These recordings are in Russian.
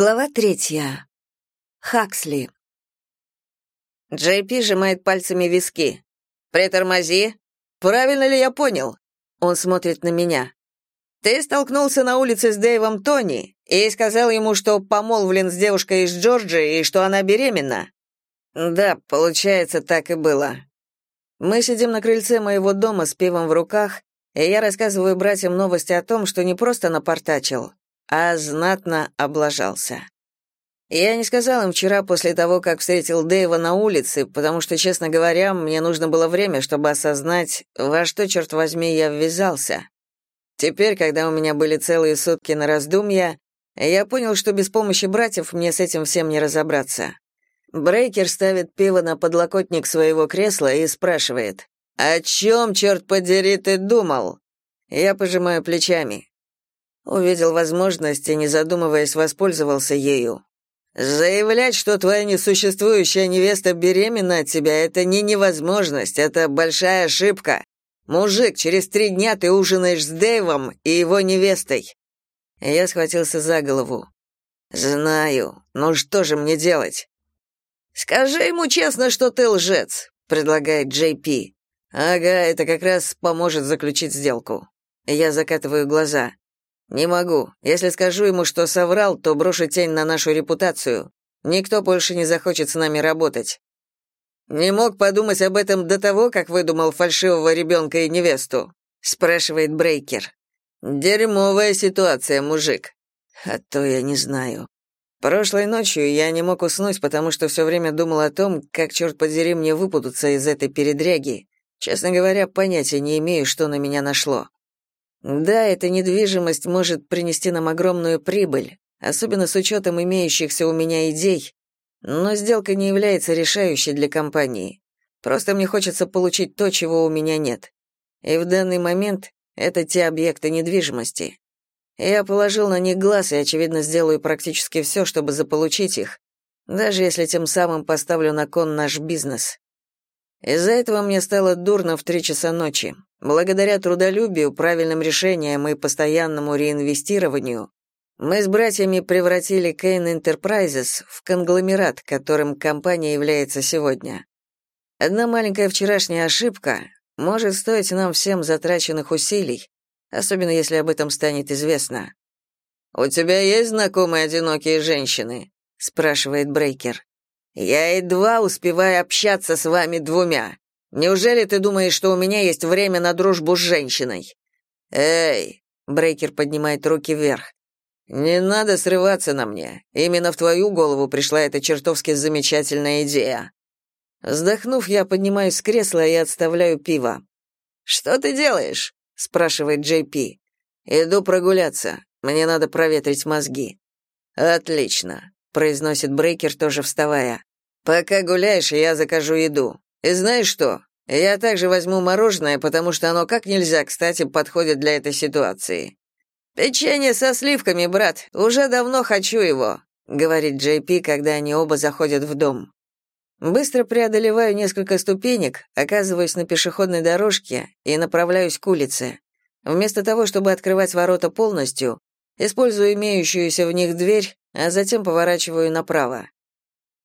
Глава третья. Хаксли. Джей Пи сжимает пальцами виски. «Притормози. Правильно ли я понял?» Он смотрит на меня. «Ты столкнулся на улице с Дэйвом Тони и сказал ему, что помолвлен с девушкой из Джорджии и что она беременна?» «Да, получается, так и было». Мы сидим на крыльце моего дома с пивом в руках, и я рассказываю братьям новости о том, что не просто напортачил, а знатно облажался. Я не сказал им вчера после того, как встретил Дэйва на улице, потому что, честно говоря, мне нужно было время, чтобы осознать, во что, черт возьми, я ввязался. Теперь, когда у меня были целые сутки на раздумья, я понял, что без помощи братьев мне с этим всем не разобраться. Брейкер ставит пиво на подлокотник своего кресла и спрашивает, «О чем, черт подери, ты думал?» Я пожимаю плечами. Увидел возможность и, не задумываясь, воспользовался ею. Заявлять, что твоя несуществующая невеста беременна от тебя, это не невозможность, это большая ошибка. Мужик, через три дня ты ужинаешь с Дэйвом и его невестой. Я схватился за голову. Знаю. Ну что же мне делать? Скажи ему честно, что ты лжец, предлагает Джей Пи. Ага, это как раз поможет заключить сделку. Я закатываю глаза. «Не могу. Если скажу ему, что соврал, то брошу тень на нашу репутацию. Никто больше не захочет с нами работать». «Не мог подумать об этом до того, как выдумал фальшивого ребенка и невесту?» — спрашивает Брейкер. «Дерьмовая ситуация, мужик». «А то я не знаю. Прошлой ночью я не мог уснуть, потому что все время думал о том, как, черт подери, мне выпутаться из этой передряги. Честно говоря, понятия не имею, что на меня нашло. Да, эта недвижимость может принести нам огромную прибыль, особенно с учетом имеющихся у меня идей, но сделка не является решающей для компании. Просто мне хочется получить то, чего у меня нет. И в данный момент это те объекты недвижимости. Я положил на них глаз и, очевидно, сделаю практически все, чтобы заполучить их, даже если тем самым поставлю на кон наш бизнес. Из-за этого мне стало дурно в три часа ночи. Благодаря трудолюбию, правильным решениям и постоянному реинвестированию мы с братьями превратили Kane Enterprises в конгломерат, которым компания является сегодня. Одна маленькая вчерашняя ошибка может стоить нам всем затраченных усилий, особенно если об этом станет известно. «У тебя есть знакомые одинокие женщины?» — спрашивает Брейкер. «Я едва успеваю общаться с вами двумя. Неужели ты думаешь, что у меня есть время на дружбу с женщиной? Эй, Брейкер поднимает руки вверх. Не надо срываться на мне. Именно в твою голову пришла эта чертовски замечательная идея. Вздохнув, я поднимаюсь с кресла и отставляю пиво. Что ты делаешь? спрашивает Джей Пи. Иду прогуляться. Мне надо проветрить мозги. Отлично, произносит Брейкер тоже вставая. Пока гуляешь, я закажу еду. И знаешь что? Я также возьму мороженое, потому что оно как нельзя, кстати, подходит для этой ситуации. Печенье со сливками, брат. Уже давно хочу его, говорит Джей Пи, когда они оба заходят в дом. Быстро преодолеваю несколько ступенек, оказываюсь на пешеходной дорожке и направляюсь к улице. Вместо того, чтобы открывать ворота полностью, использую имеющуюся в них дверь, а затем поворачиваю направо.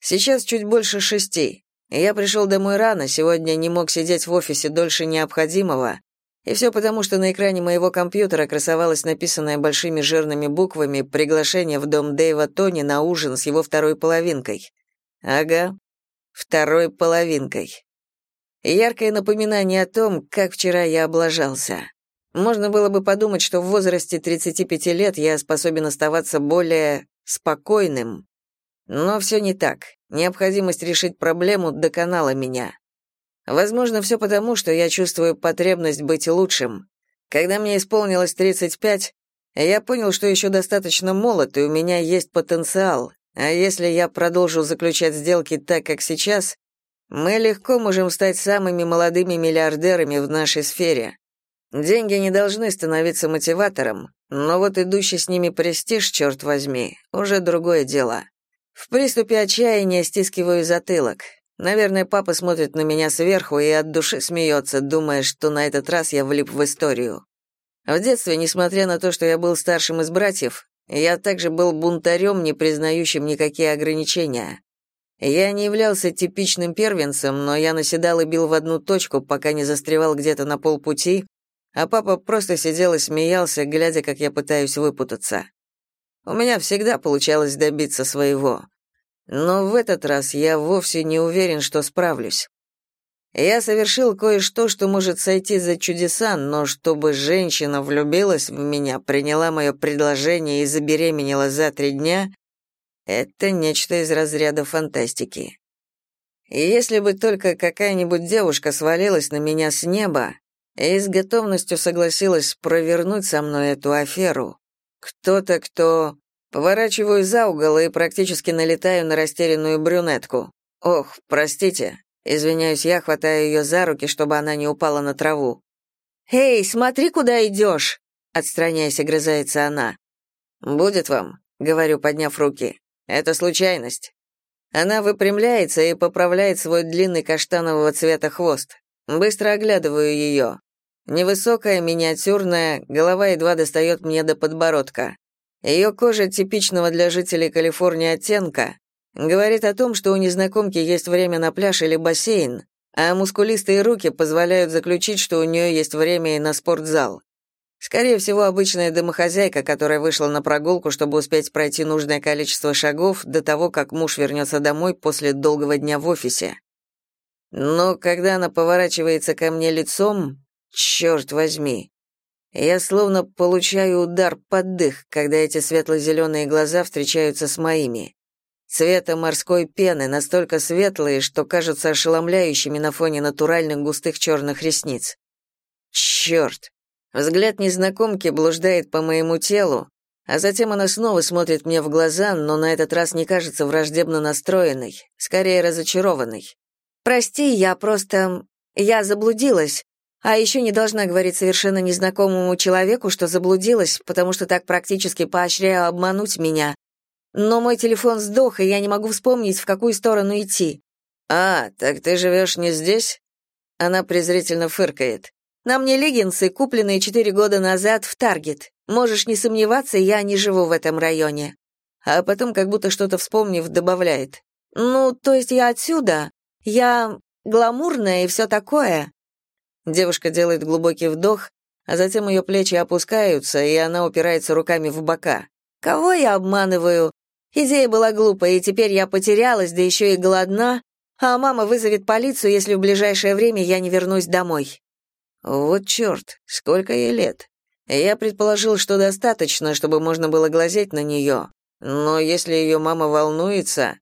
Сейчас чуть больше шести. Я пришел домой рано, сегодня не мог сидеть в офисе дольше необходимого, и все потому, что на экране моего компьютера красовалось написанное большими жирными буквами приглашение в дом Дэйва Тони на ужин с его второй половинкой. Ага, второй половинкой. Яркое напоминание о том, как вчера я облажался. Можно было бы подумать, что в возрасте 35 лет я способен оставаться более спокойным. Но все не так. Необходимость решить проблему доконала меня. Возможно, все потому, что я чувствую потребность быть лучшим. Когда мне исполнилось 35, я понял, что еще достаточно молод, и у меня есть потенциал. А если я продолжу заключать сделки так, как сейчас, мы легко можем стать самыми молодыми миллиардерами в нашей сфере. Деньги не должны становиться мотиватором, но вот идущий с ними престиж, черт возьми, уже другое дело. В приступе отчаяния стискиваю затылок. Наверное, папа смотрит на меня сверху и от души смеется, думая, что на этот раз я влип в историю. В детстве, несмотря на то, что я был старшим из братьев, Я также был бунтарем, не признающим никакие ограничения. Я не являлся типичным первенцем, но я наседал и бил в одну точку, пока не застревал где-то на полпути, а папа просто сидел и смеялся, глядя, как я пытаюсь выпутаться. У меня всегда получалось добиться своего. Но в этот раз я вовсе не уверен, что справлюсь. Я совершил кое-что, что может сойти за чудеса, но чтобы женщина влюбилась в меня, приняла мое предложение и забеременела за три дня, это нечто из разряда фантастики. И если бы только какая-нибудь девушка свалилась на меня с неба и с готовностью согласилась провернуть со мной эту аферу, кто-то, кто... Поворачиваю за угол и практически налетаю на растерянную брюнетку. Ох, простите, Извиняюсь я, хватаю ее за руки, чтобы она не упала на траву. «Эй, смотри, куда идешь!» Отстраняясь, огрызается она. «Будет вам», — говорю, подняв руки. «Это случайность». Она выпрямляется и поправляет свой длинный каштанового цвета хвост. Быстро оглядываю ее. Невысокая, миниатюрная, голова едва достает мне до подбородка. Ее кожа типичного для жителей Калифорнии оттенка, Говорит о том, что у незнакомки есть время на пляж или бассейн, а мускулистые руки позволяют заключить, что у нее есть время и на спортзал. Скорее всего, обычная домохозяйка, которая вышла на прогулку, чтобы успеть пройти нужное количество шагов до того, как муж вернется домой после долгого дня в офисе. Но когда она поворачивается ко мне лицом, черт возьми, я словно получаю удар под дых, когда эти светло-зеленые глаза встречаются с моими цвета морской пены, настолько светлые, что кажутся ошеломляющими на фоне натуральных густых черных ресниц. Черт! Взгляд незнакомки блуждает по моему телу, а затем она снова смотрит мне в глаза, но на этот раз не кажется враждебно настроенной, скорее разочарованной. «Прости, я просто... я заблудилась. А еще не должна говорить совершенно незнакомому человеку, что заблудилась, потому что так практически поощряю обмануть меня. Но мой телефон сдох, и я не могу вспомнить, в какую сторону идти. А, так ты живешь не здесь? Она презрительно фыркает. На мне леггинсы, купленные четыре года назад в Таргет. Можешь не сомневаться, я не живу в этом районе. А потом, как будто что-то вспомнив, добавляет. Ну, то есть я отсюда. Я гламурная и все такое. Девушка делает глубокий вдох, а затем ее плечи опускаются, и она упирается руками в бока. Кого я обманываю? Идея была глупая, и теперь я потерялась, да еще и голодна, а мама вызовет полицию, если в ближайшее время я не вернусь домой. Вот черт, сколько ей лет. Я предположил, что достаточно, чтобы можно было глазеть на нее. Но если ее мама волнуется,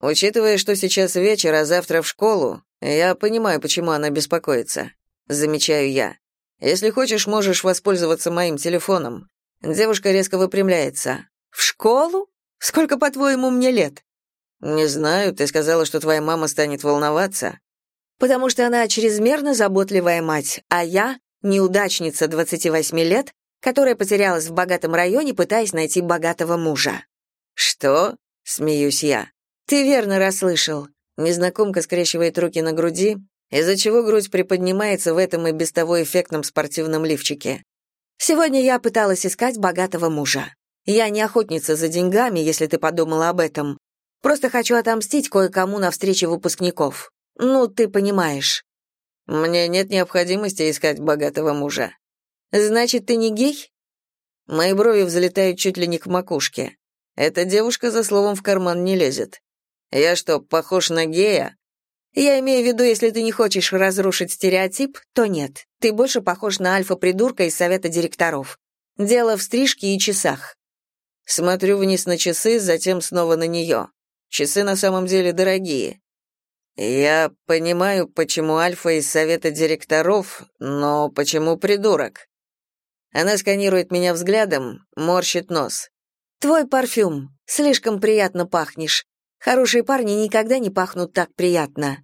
учитывая, что сейчас вечер, а завтра в школу, я понимаю, почему она беспокоится. Замечаю я. Если хочешь, можешь воспользоваться моим телефоном. Девушка резко выпрямляется. В школу? Сколько, по-твоему, мне лет? Не знаю, ты сказала, что твоя мама станет волноваться. Потому что она чрезмерно заботливая мать, а я неудачница 28 лет, которая потерялась в богатом районе, пытаясь найти богатого мужа. Что? смеюсь я. Ты верно расслышал. Незнакомка скрещивает руки на груди, из-за чего грудь приподнимается в этом и без того эффектном спортивном лифчике. Сегодня я пыталась искать богатого мужа. Я не охотница за деньгами, если ты подумала об этом. Просто хочу отомстить кое-кому на встрече выпускников. Ну, ты понимаешь. Мне нет необходимости искать богатого мужа. Значит, ты не гей? Мои брови взлетают чуть ли не к макушке. Эта девушка за словом в карман не лезет. Я что, похож на гея? Я имею в виду, если ты не хочешь разрушить стереотип, то нет. Ты больше похож на альфа-придурка из совета директоров. Дело в стрижке и часах. Смотрю вниз на часы, затем снова на нее. Часы на самом деле дорогие. Я понимаю, почему Альфа из совета директоров, но почему придурок? Она сканирует меня взглядом, морщит нос. Твой парфюм. Слишком приятно пахнешь. Хорошие парни никогда не пахнут так приятно.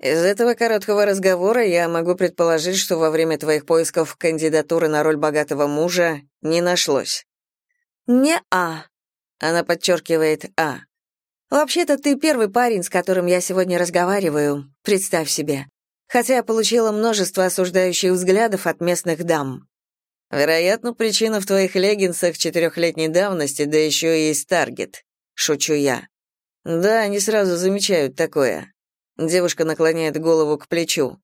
Из этого короткого разговора я могу предположить, что во время твоих поисков кандидатуры на роль богатого мужа не нашлось. «Не-а», — она подчеркивает «а». «Вообще-то ты первый парень, с которым я сегодня разговариваю, представь себе. Хотя я получила множество осуждающих взглядов от местных дам». Вероятно, причина в твоих леггинсах четырехлетней давности, да еще и из Таргет. Шучу я. Да, они сразу замечают такое. Девушка наклоняет голову к плечу.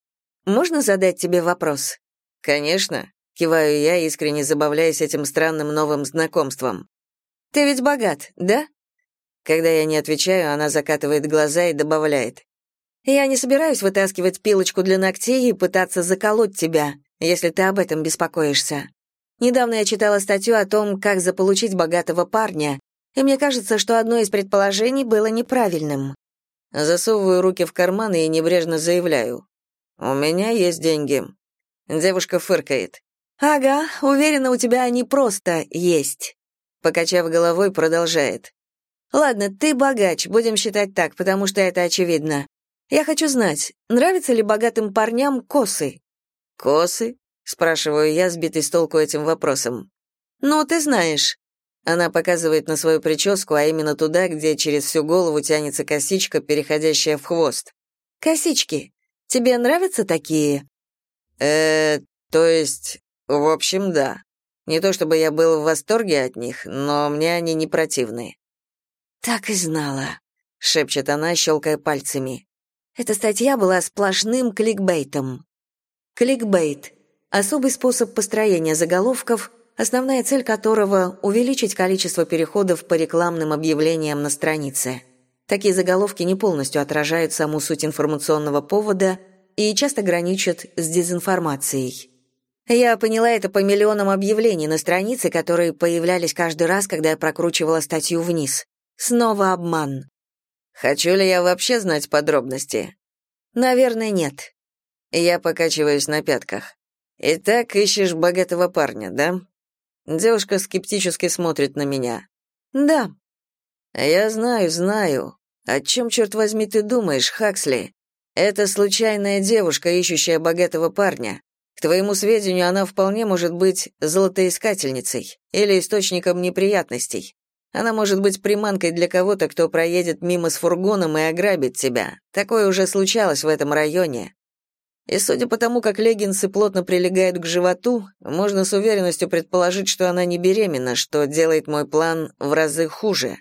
Можно задать тебе вопрос? Конечно. Киваю я, искренне забавляясь этим странным новым знакомством. Ты ведь богат, да? Когда я не отвечаю, она закатывает глаза и добавляет. Я не собираюсь вытаскивать пилочку для ногтей и пытаться заколоть тебя, если ты об этом беспокоишься. Недавно я читала статью о том, как заполучить богатого парня, и мне кажется, что одно из предположений было неправильным. Засовываю руки в карманы и небрежно заявляю. «У меня есть деньги». Девушка фыркает. «Ага, уверена, у тебя они просто есть». Покачав головой, продолжает. «Ладно, ты богач, будем считать так, потому что это очевидно. Я хочу знать, нравятся ли богатым парням косы?» «Косы?» — спрашиваю я, сбитый с толку этим вопросом. «Ну, ты знаешь». Она показывает на свою прическу, а именно туда, где через всю голову тянется косичка, переходящая в хвост. «Косички. Тебе нравятся такие?» «Э, то есть, в общем, да. Не то чтобы я был в восторге от них, но мне они не противны». «Так и знала», — шепчет она, щелкая пальцами. Эта статья была сплошным кликбейтом. Кликбейт — особый способ построения заголовков, основная цель которого — увеличить количество переходов по рекламным объявлениям на странице. Такие заголовки не полностью отражают саму суть информационного повода и часто граничат с дезинформацией. Я поняла это по миллионам объявлений на странице, которые появлялись каждый раз, когда я прокручивала статью вниз. Снова обман. Хочу ли я вообще знать подробности? Наверное, нет. Я покачиваюсь на пятках. Итак, ищешь богатого парня, да? Девушка скептически смотрит на меня. Да. Я знаю, знаю. О чем, черт возьми, ты думаешь, Хаксли? Это случайная девушка, ищущая богатого парня. К твоему сведению, она вполне может быть золотоискательницей или источником неприятностей. Она может быть приманкой для кого-то, кто проедет мимо с фургоном и ограбит тебя. Такое уже случалось в этом районе. И судя по тому, как леггинсы плотно прилегают к животу, можно с уверенностью предположить, что она не беременна, что делает мой план в разы хуже.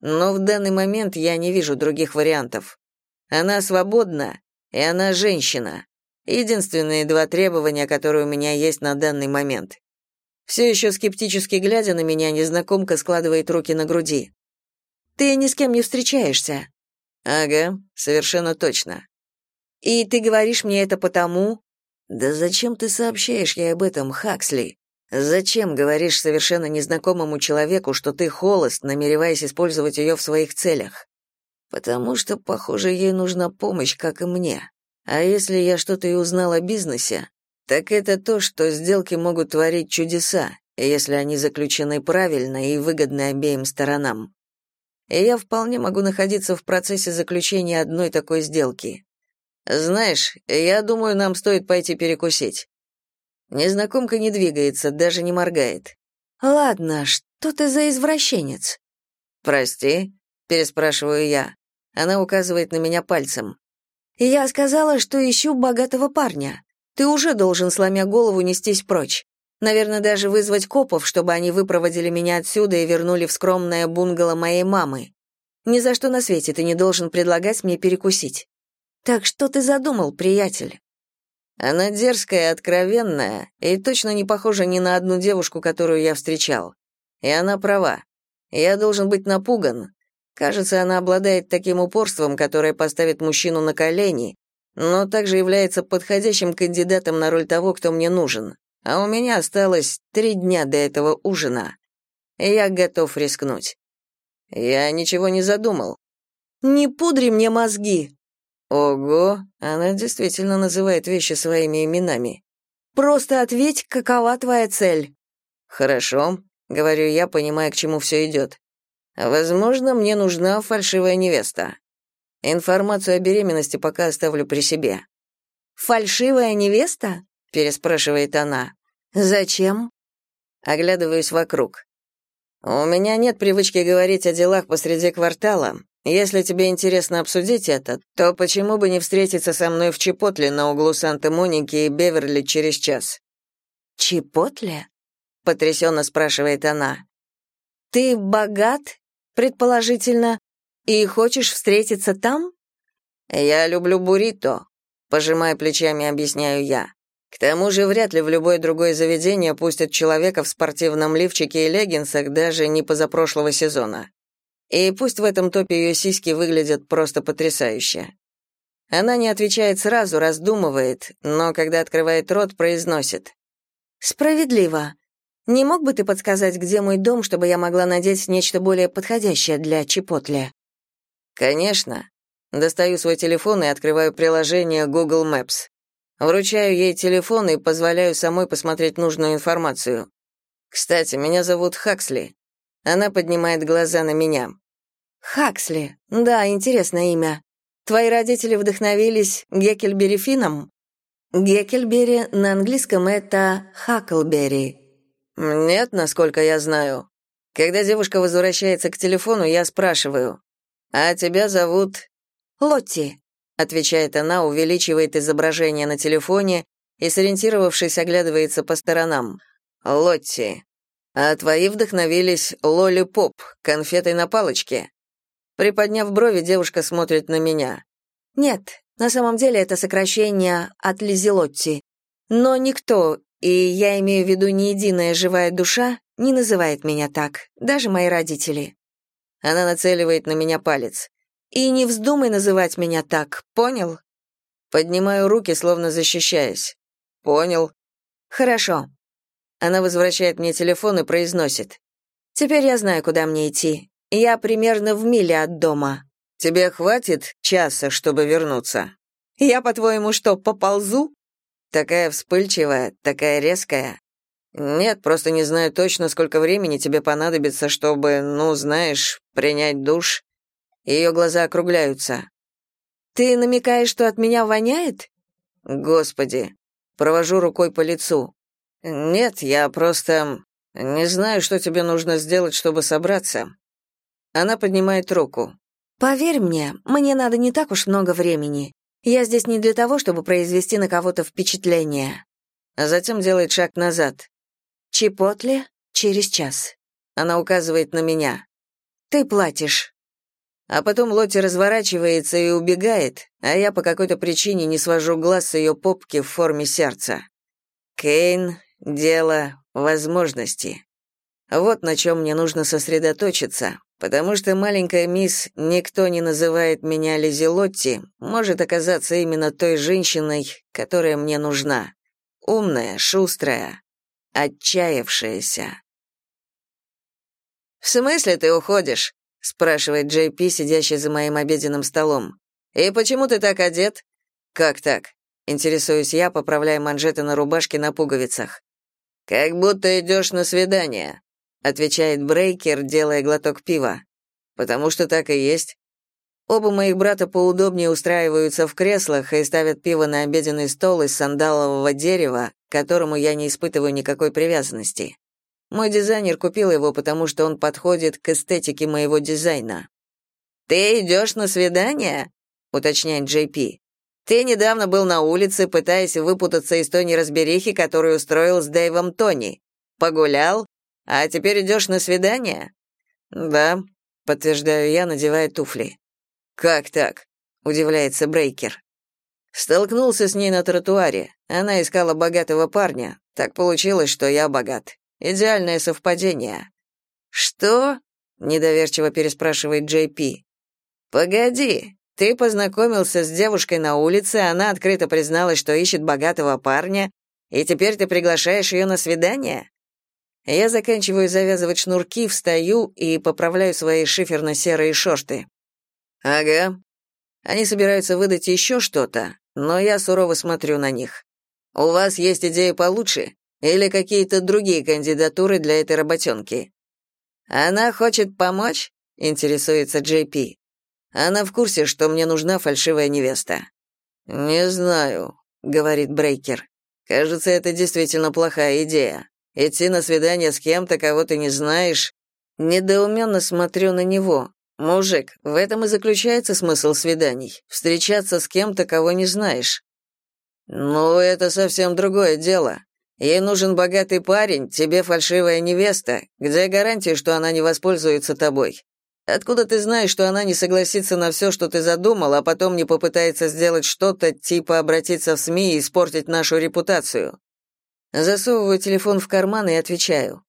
Но в данный момент я не вижу других вариантов. Она свободна, и она женщина. Единственные два требования, которые у меня есть на данный момент. Все еще скептически глядя на меня, незнакомка складывает руки на груди. «Ты ни с кем не встречаешься?» «Ага, совершенно точно». «И ты говоришь мне это потому...» «Да зачем ты сообщаешь ей об этом, Хаксли? Зачем говоришь совершенно незнакомому человеку, что ты холост, намереваясь использовать ее в своих целях?» «Потому что, похоже, ей нужна помощь, как и мне. А если я что-то и узнал о бизнесе, так это то, что сделки могут творить чудеса, если они заключены правильно и выгодны обеим сторонам. И я вполне могу находиться в процессе заключения одной такой сделки. Знаешь, я думаю, нам стоит пойти перекусить. Незнакомка не двигается, даже не моргает. Ладно, что ты за извращенец? Прости, переспрашиваю я. Она указывает на меня пальцем. Я сказала, что ищу богатого парня. Ты уже должен, сломя голову, нестись прочь. Наверное, даже вызвать копов, чтобы они выпроводили меня отсюда и вернули в скромное бунгало моей мамы. Ни за что на свете ты не должен предлагать мне перекусить. Так что ты задумал, приятель? Она дерзкая, откровенная и точно не похожа ни на одну девушку, которую я встречал. И она права. Я должен быть напуган. Кажется, она обладает таким упорством, которое поставит мужчину на колени, но также является подходящим кандидатом на роль того, кто мне нужен. А у меня осталось три дня до этого ужина. Я готов рискнуть. Я ничего не задумал. Не пудри мне мозги. Ого, она действительно называет вещи своими именами. Просто ответь, какова твоя цель. Хорошо, говорю я, понимая, к чему все идет. Возможно, мне нужна фальшивая невеста. Информацию о беременности пока оставлю при себе. Фальшивая невеста? переспрашивает она. Зачем? Оглядываюсь вокруг. У меня нет привычки говорить о делах посреди квартала. Если тебе интересно обсудить это, то почему бы не встретиться со мной в Чепотле на углу Санта-Моники и Беверли через час? Чепотле? — потрясенно спрашивает она. «Ты богат, предположительно, и хочешь встретиться там?» «Я люблю буррито», — пожимая плечами, объясняю я. К тому же вряд ли в любое другое заведение пустят человека в спортивном лифчике и леггинсах даже не позапрошлого сезона. И пусть в этом топе ее сиськи выглядят просто потрясающе. Она не отвечает сразу, раздумывает, но когда открывает рот, произносит. «Справедливо. Не мог бы ты подсказать, где мой дом, чтобы я могла надеть нечто более подходящее для Чипотля?» «Конечно». Достаю свой телефон и открываю приложение Google Maps. Вручаю ей телефон и позволяю самой посмотреть нужную информацию. Кстати, меня зовут Хаксли. Она поднимает глаза на меня. Хаксли. Да, интересное имя. Твои родители вдохновились Геккельбери Финном? Геккельбери на английском это Хаклбери. Нет, насколько я знаю. Когда девушка возвращается к телефону, я спрашиваю: "А тебя зовут Лотти?" отвечает она, увеличивает изображение на телефоне и, сориентировавшись, оглядывается по сторонам. «Лотти, а твои вдохновились лоли-поп, конфетой на палочке?» Приподняв брови, девушка смотрит на меня. «Нет, на самом деле это сокращение от Лизелотти. Но никто, и я имею в виду ни единая живая душа, не называет меня так, даже мои родители». Она нацеливает на меня палец. И не вздумай называть меня так, понял? Поднимаю руки, словно защищаясь. Понял. Хорошо. Она возвращает мне телефон и произносит. Теперь я знаю, куда мне идти. Я примерно в миле от дома. Тебе хватит часа, чтобы вернуться? Я, по-твоему, что, поползу? Такая вспыльчивая, такая резкая. Нет, просто не знаю точно, сколько времени тебе понадобится, чтобы, ну, знаешь, принять душ. Ее глаза округляются. «Ты намекаешь, что от меня воняет?» «Господи!» Провожу рукой по лицу. «Нет, я просто... не знаю, что тебе нужно сделать, чтобы собраться». Она поднимает руку. «Поверь мне, мне надо не так уж много времени. Я здесь не для того, чтобы произвести на кого-то впечатление». А затем делает шаг назад. «Чипотле через час». Она указывает на меня. «Ты платишь». А потом Лотти разворачивается и убегает, а я по какой-то причине не свожу глаз с ее попки в форме сердца. Кейн, дело, возможности. Вот на чем мне нужно сосредоточиться, потому что маленькая мисс «Никто не называет меня Лизи Лотти» может оказаться именно той женщиной, которая мне нужна. Умная, шустрая, отчаявшаяся. «В смысле ты уходишь?» спрашивает Джей Пи, сидящий за моим обеденным столом. И почему ты так одет? Как так? Интересуюсь я, поправляя манжеты на рубашке на пуговицах. Как будто идешь на свидание, отвечает Брейкер, делая глоток пива. Потому что так и есть. Оба моих брата поудобнее устраиваются в креслах и ставят пиво на обеденный стол из сандалового дерева, к которому я не испытываю никакой привязанности. Мой дизайнер купил его, потому что он подходит к эстетике моего дизайна. «Ты идешь на свидание?» — уточняет Джей Пи. «Ты недавно был на улице, пытаясь выпутаться из той неразберихи, которую устроил с Дэйвом Тони. Погулял, а теперь идешь на свидание?» «Да», — подтверждаю я, надевая туфли. «Как так?» — удивляется Брейкер. Столкнулся с ней на тротуаре. Она искала богатого парня. Так получилось, что я богат. Идеальное совпадение. Что? недоверчиво переспрашивает Джей Пи. Погоди, ты познакомился с девушкой на улице, она открыто призналась, что ищет богатого парня, и теперь ты приглашаешь ее на свидание? Я заканчиваю завязывать шнурки, встаю и поправляю свои шиферно-серые шорты. Ага. Они собираются выдать еще что-то, но я сурово смотрю на них. У вас есть идеи получше? Или какие-то другие кандидатуры для этой работенки? Она хочет помочь? Интересуется Джей Пи. Она в курсе, что мне нужна фальшивая невеста. Не знаю, говорит Брейкер. Кажется, это действительно плохая идея. Идти на свидание с кем-то, кого ты не знаешь. Недоуменно смотрю на него. Мужик, в этом и заключается смысл свиданий. Встречаться с кем-то, кого не знаешь. Ну, это совсем другое дело. Ей нужен богатый парень, тебе фальшивая невеста. Где гарантия, что она не воспользуется тобой? Откуда ты знаешь, что она не согласится на все, что ты задумал, а потом не попытается сделать что-то, типа обратиться в СМИ и испортить нашу репутацию? Засовываю телефон в карман и отвечаю.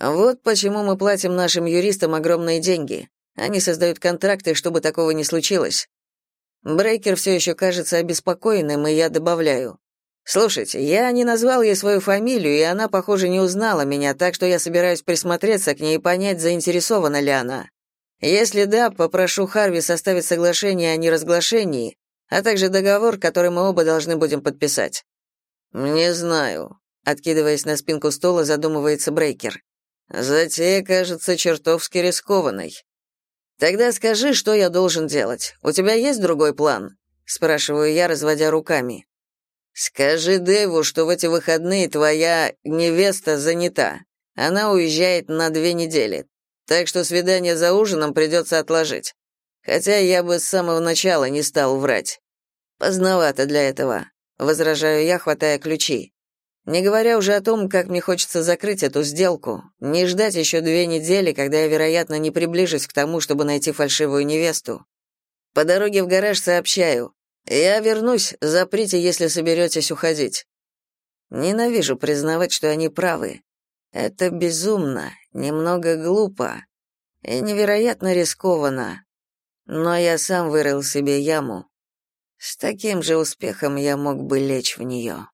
Вот почему мы платим нашим юристам огромные деньги. Они создают контракты, чтобы такого не случилось. Брейкер все еще кажется обеспокоенным, и я добавляю. Слушайте, я не назвал ей свою фамилию, и она, похоже, не узнала меня, так что я собираюсь присмотреться к ней и понять, заинтересована ли она. Если да, попрошу Харви составить соглашение о неразглашении, а также договор, который мы оба должны будем подписать. Не знаю, откидываясь на спинку стула, задумывается Брейкер. Затея кажется чертовски рискованной. Тогда скажи, что я должен делать. У тебя есть другой план? спрашиваю я, разводя руками. Скажи Дэву, что в эти выходные твоя невеста занята. Она уезжает на две недели. Так что свидание за ужином придется отложить. Хотя я бы с самого начала не стал врать. Поздновато для этого, возражаю я, хватая ключи. Не говоря уже о том, как мне хочется закрыть эту сделку, не ждать еще две недели, когда я, вероятно, не приближусь к тому, чтобы найти фальшивую невесту. По дороге в гараж сообщаю. Я вернусь, заприте, если соберетесь уходить. Ненавижу признавать, что они правы. Это безумно, немного глупо и невероятно рискованно. Но я сам вырыл себе яму. С таким же успехом я мог бы лечь в нее.